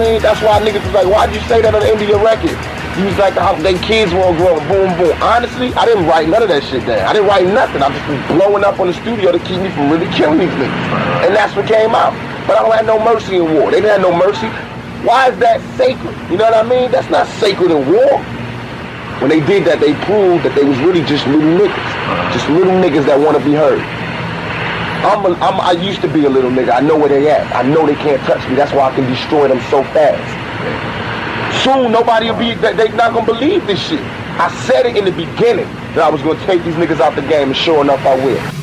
mean? That's why niggas was like, why'd you say that on the end of your record? You was like, how they kids won't grow up, boom, boom. Honestly, I didn't write none of that shit down. I didn't write nothing. I just was blowing up on the studio to keep me from really killing these niggas. And that's what came out. But I don't have no mercy in war. They didn't have no mercy. Why is that sacred? You know what I mean? That's not sacred in war. When they did that, they proved that they was really just little niggas. Just little niggas that want to be heard. I'm, a, I'm I used to be a little nigga. I know where they at. I know they can't touch me. That's why I can destroy them so fast. Soon nobody will be they, they not gonna believe this shit. I said it in the beginning that I was gonna take these niggas out the game and sure enough I will.